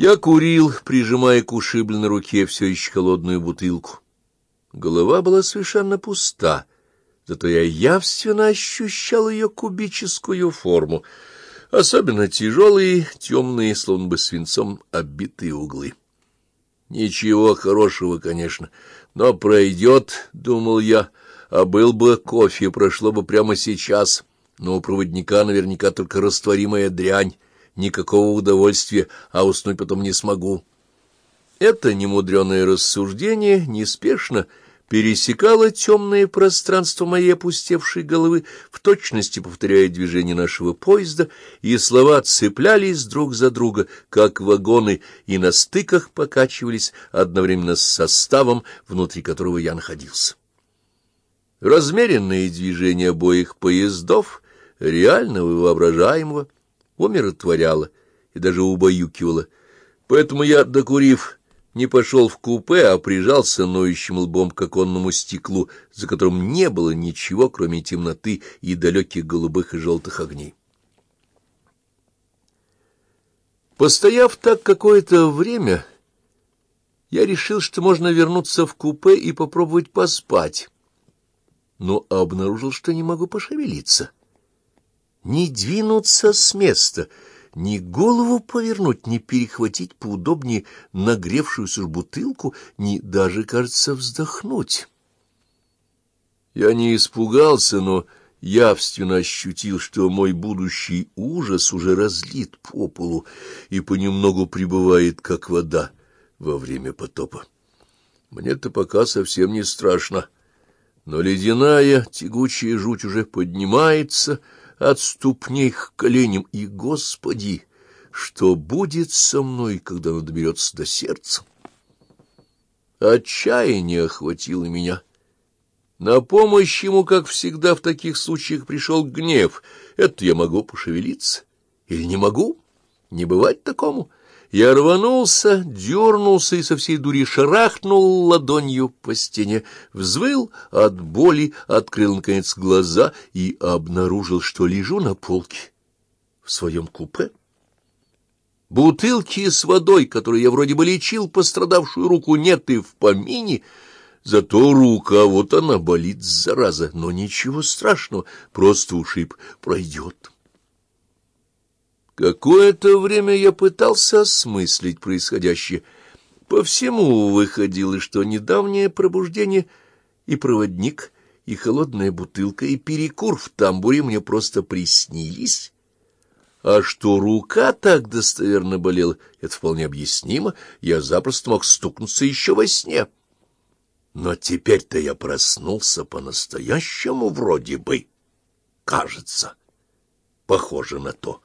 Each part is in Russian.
Я курил, прижимая к ушибленной руке все еще холодную бутылку. Голова была совершенно пуста, зато я явственно ощущал ее кубическую форму, особенно тяжелые, темные, словно бы свинцом оббитые углы. Ничего хорошего, конечно, но пройдет, — думал я, — а был бы кофе, прошло бы прямо сейчас, но у проводника наверняка только растворимая дрянь, никакого удовольствия, а уснуть потом не смогу. Это немудреное рассуждение неспешно пересекало темное пространство моей опустевшей головы, в точности повторяя движение нашего поезда, и слова цеплялись друг за друга, как вагоны, и на стыках покачивались одновременно с составом, внутри которого я находился. Размеренные движения обоих поездов, реального и воображаемого, умиротворяло и даже убаюкивало. Поэтому я, докурив, не пошел в купе, а прижался ноющим лбом к оконному стеклу, за которым не было ничего, кроме темноты и далеких голубых и желтых огней. Постояв так какое-то время, я решил, что можно вернуться в купе и попробовать поспать, но обнаружил, что не могу пошевелиться не двинуться с места, ни голову повернуть, ни перехватить поудобнее нагревшуюся бутылку, ни даже, кажется, вздохнуть. Я не испугался, но явственно ощутил, что мой будущий ужас уже разлит по полу и понемногу прибывает, как вода во время потопа. Мне-то пока совсем не страшно, но ледяная тягучая жуть уже поднимается — от ступней к коленям, и, Господи, что будет со мной, когда оно доберется до сердца? Отчаяние охватило меня. На помощь ему, как всегда в таких случаях, пришел гнев. Это я могу пошевелиться или не могу? Не бывать такому. Я рванулся, дернулся и со всей дури шарахнул ладонью по стене, взвыл от боли, открыл, наконец, глаза и обнаружил, что лежу на полке в своем купе. Бутылки с водой, которой я вроде бы лечил пострадавшую руку, нет и в помине, зато рука, вот она болит, зараза, но ничего страшного, просто ушиб пройдет. Какое-то время я пытался осмыслить происходящее. По всему выходило, что недавнее пробуждение и проводник, и холодная бутылка, и перекур в тамбуре мне просто приснились. А что рука так достоверно болела, это вполне объяснимо, я запросто мог стукнуться еще во сне. Но теперь-то я проснулся по-настоящему вроде бы, кажется, похоже на то.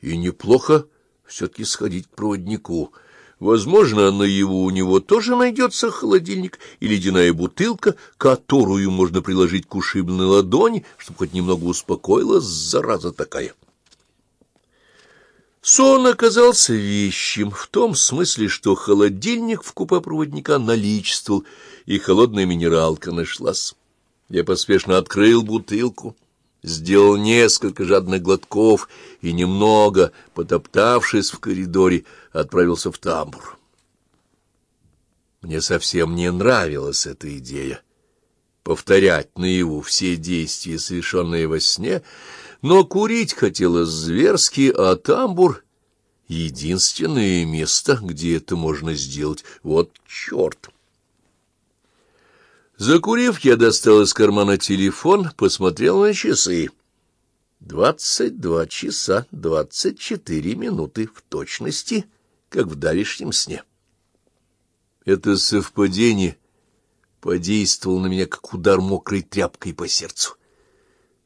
И неплохо все-таки сходить к проводнику. Возможно, наяву у него тоже найдется холодильник и ледяная бутылка, которую можно приложить к ушибленной ладони, чтобы хоть немного успокоилась зараза такая. Сон оказался вещим в том смысле, что холодильник в купе проводника наличествовал, и холодная минералка нашлась. Я поспешно открыл бутылку сделал несколько жадных глотков и, немного потоптавшись в коридоре, отправился в тамбур. Мне совсем не нравилась эта идея — повторять наяву все действия, совершенные во сне, но курить хотелось зверски, а тамбур — единственное место, где это можно сделать. Вот черт! Закурив, я достал из кармана телефон, посмотрел на часы. Двадцать два часа двадцать четыре минуты в точности, как в давешнем сне. Это совпадение подействовало на меня, как удар мокрой тряпкой по сердцу.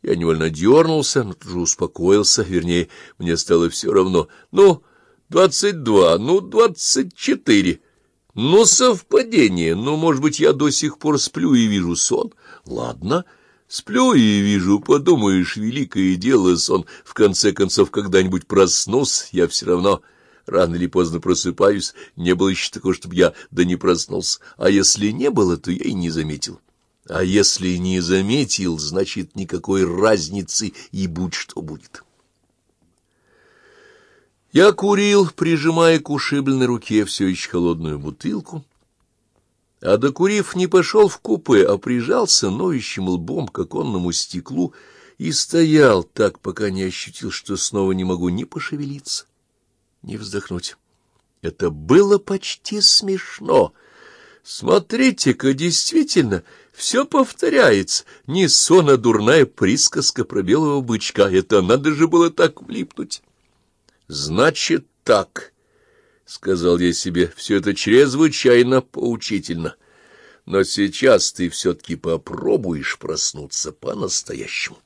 Я невольно дернулся, но тут же успокоился, вернее, мне стало все равно. Ну, двадцать два, ну, двадцать четыре. Ну, совпадение. Ну, может быть, я до сих пор сплю и вижу сон. Ладно, сплю и вижу, подумаешь, великое дело сон. В конце концов, когда-нибудь проснусь, я все равно рано или поздно просыпаюсь. Не было еще такого, чтобы я да не проснулся. А если не было, то я и не заметил. А если не заметил, значит, никакой разницы и будь что будет. Я курил, прижимая к ушибленной руке все еще холодную бутылку, а докурив, не пошел в купе, а прижался ноющим лбом к оконному стеклу и стоял так, пока не ощутил, что снова не могу ни пошевелиться, ни вздохнуть. Это было почти смешно. Смотрите-ка, действительно, все повторяется. Не сон, а дурная присказка про белого бычка. Это надо же было так влипнуть. Значит так, — сказал я себе, — все это чрезвычайно поучительно. Но сейчас ты все-таки попробуешь проснуться по-настоящему.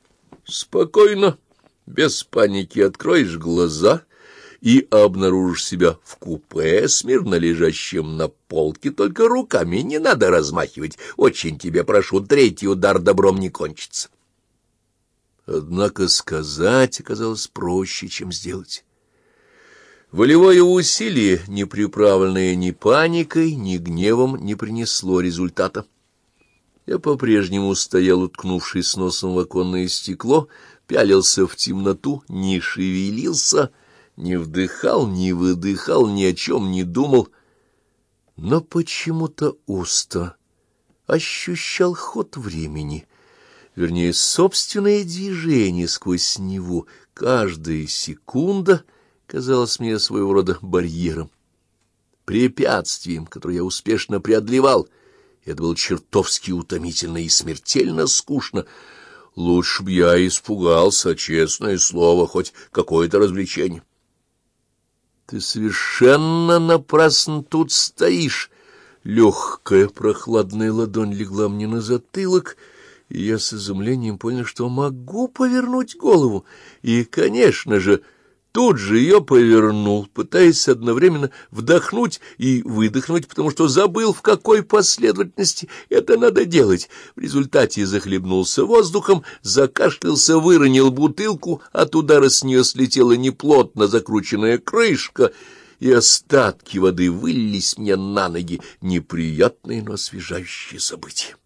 Спокойно, без паники откроешь глаза и обнаружишь себя в купе, смирно лежащем на полке, только руками не надо размахивать. Очень тебя прошу, третий удар добром не кончится. Однако сказать оказалось проще, чем сделать. Волевое усилие, не приправленное ни паникой, ни гневом, не принесло результата. Я по-прежнему стоял, уткнувшись носом в оконное стекло, пялился в темноту, не шевелился, не вдыхал, не выдыхал, ни о чем не думал, но почему-то устро ощущал ход времени, вернее, собственное движение сквозь него, каждая секунда — казалось мне своего рода барьером, препятствием, которое я успешно преодолевал. Это было чертовски утомительно и смертельно скучно. Лучше б я испугался, честное слово, хоть какое-то развлечение. Ты совершенно напрасно тут стоишь. Легкая прохладная ладонь легла мне на затылок, и я с изумлением понял, что могу повернуть голову. И, конечно же, Тут же ее повернул, пытаясь одновременно вдохнуть и выдохнуть, потому что забыл, в какой последовательности это надо делать. В результате захлебнулся воздухом, закашлялся, выронил бутылку, от удара с нее слетела неплотно закрученная крышка, и остатки воды вылились мне на ноги. Неприятные, но освежающие события.